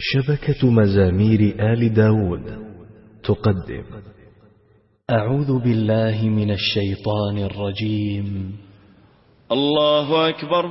شبكة مزامير آل داود تقدم. أعوذ بالله من الشيطان الرجيم. الله أكبر.